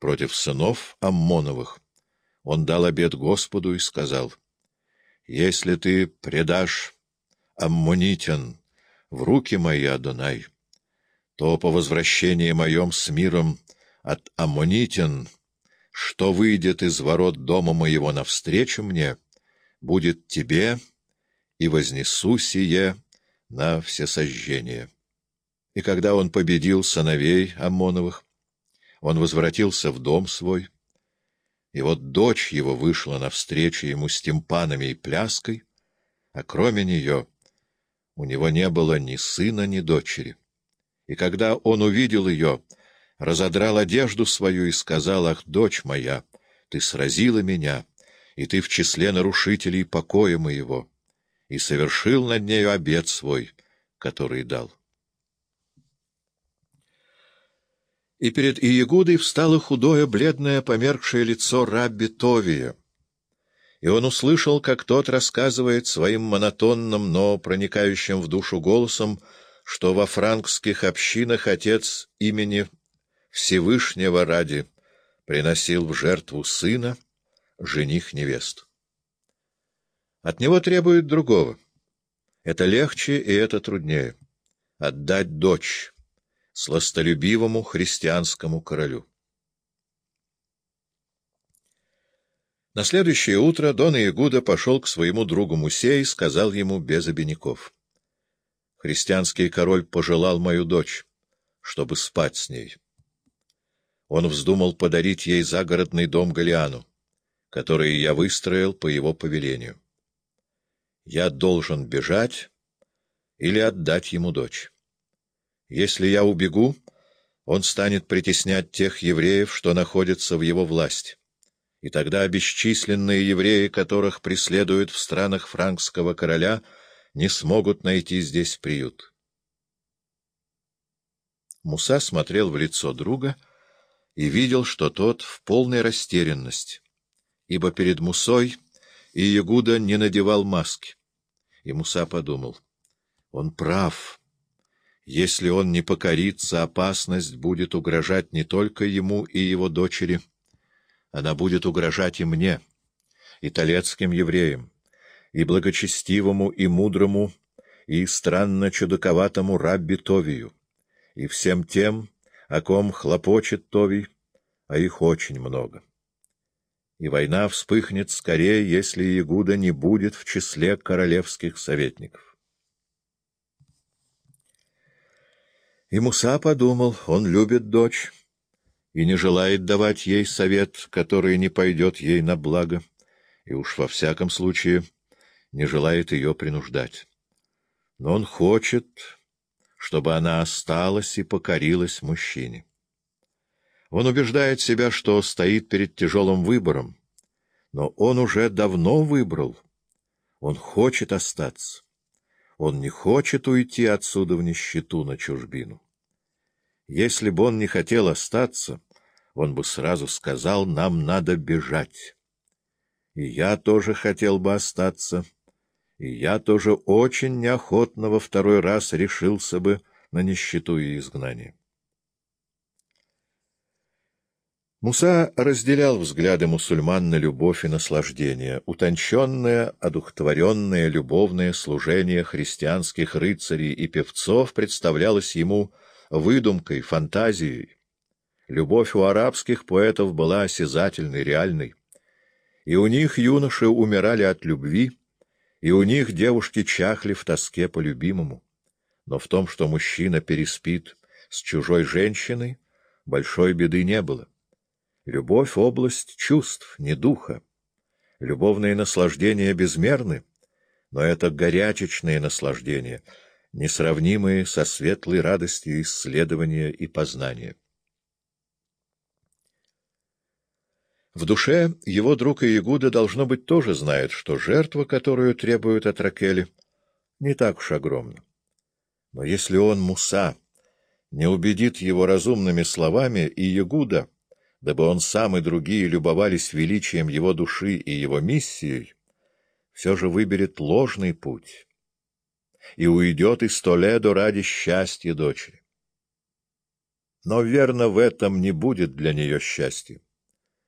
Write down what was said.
против сынов Аммоновых, он дал обет Господу и сказал, «Если ты предашь Аммонитян в руки мои, Адонай, то по возвращении моем с миром от Аммонитян, что выйдет из ворот дома моего навстречу мне, будет тебе, и вознесу сие на всесожжение». И когда он победил сыновей Аммоновых, он возвратился в дом свой, и вот дочь его вышла навстречу ему с тимпанами и пляской, а кроме нее у него не было ни сына, ни дочери. И когда он увидел ее, разодрал одежду свою и сказал, «Ах, дочь моя, ты сразила меня, и ты в числе нарушителей покоя моего», и совершил над нею обет свой, который дал. И перед Иегудой встало худое, бледное, померкшее лицо Рабби Товия. И он услышал, как тот рассказывает своим монотонным, но проникающим в душу голосом, что во франкских общинах отец имени Всевышнего ради приносил в жертву сына, жених невесту. От него требует другого. Это легче и это труднее. Отдать дочь сластолюбивому христианскому королю. На следующее утро Дон Иегуда пошел к своему другу Мусе и сказал ему без обиняков. «Христианский король пожелал мою дочь, чтобы спать с ней. Он вздумал подарить ей загородный дом Галиану, который я выстроил по его повелению. Я должен бежать или отдать ему дочь». Если я убегу, он станет притеснять тех евреев, что находятся в его власти. И тогда бесчисленные евреи, которых преследуют в странах франкского короля, не смогут найти здесь приют. Муса смотрел в лицо друга и видел, что тот в полной растерянности, ибо перед Мусой и Ягуда не надевал маски. И Муса подумал, он прав, если он не покорится, опасность будет угрожать не только ему и его дочери, она будет угрожать и мне, и талецким евреям, и благочестивому, и мудрому, и странно чудаковатому рабби Товию, и всем тем, о ком хлопочет Товий, а их очень много. И война вспыхнет скорее, если Ягуда не будет в числе королевских советников. И Муса подумал, он любит дочь и не желает давать ей совет, который не пойдет ей на благо, и уж во всяком случае не желает ее принуждать. Но он хочет, чтобы она осталась и покорилась мужчине. Он убеждает себя, что стоит перед тяжелым выбором, но он уже давно выбрал. Он хочет остаться. Он не хочет уйти отсюда в нищету на чужбину. Если бы он не хотел остаться, он бы сразу сказал, нам надо бежать. И я тоже хотел бы остаться, и я тоже очень неохотно во второй раз решился бы на нищету и изгнание. Муса разделял взгляды мусульман на любовь и наслаждение, утонченное, одухотворенное любовное служение христианских рыцарей и певцов представлялось ему выдумкой, фантазией. Любовь у арабских поэтов была осязательной, реальной. И у них юноши умирали от любви, и у них девушки чахли в тоске по любимому. Но в том, что мужчина переспит с чужой женщиной, большой беды не было. Любовь — область чувств, не духа. Любовные наслаждения безмерны, но это горячечные наслаждения, несравнимые со светлой радостью исследования и познания. В душе его друг Иегуда, должно быть, тоже знает, что жертва, которую требуют от Ракели, не так уж огромна. Но если он, Муса, не убедит его разумными словами, и Ягуда — дабы он сам и другие любовались величием его души и его миссией, все же выберет ложный путь и уйдет из Толедо ради счастья дочери. Но, верно, в этом не будет для нее счастья.